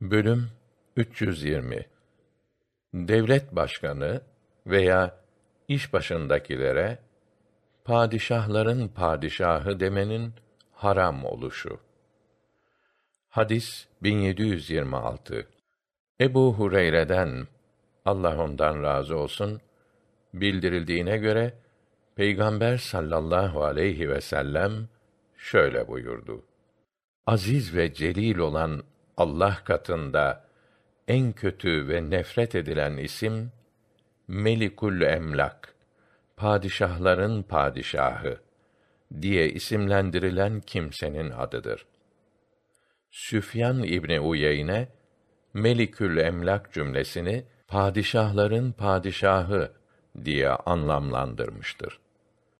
Bölüm 320 Devlet başkanı veya iş başındakilere padişahların padişahı demenin haram oluşu. Hadis 1726. Ebu Hureyre'den Allah ondan razı olsun bildirildiğine göre Peygamber sallallahu aleyhi ve sellem şöyle buyurdu. Aziz ve celil olan Allah katında en kötü ve nefret edilen isim Melikul Emlak, padişahların padişahı diye isimlendirilen kimsenin adıdır. Süfyan İbni Uyeyne Melikül Emlak cümlesini padişahların padişahı diye anlamlandırmıştır.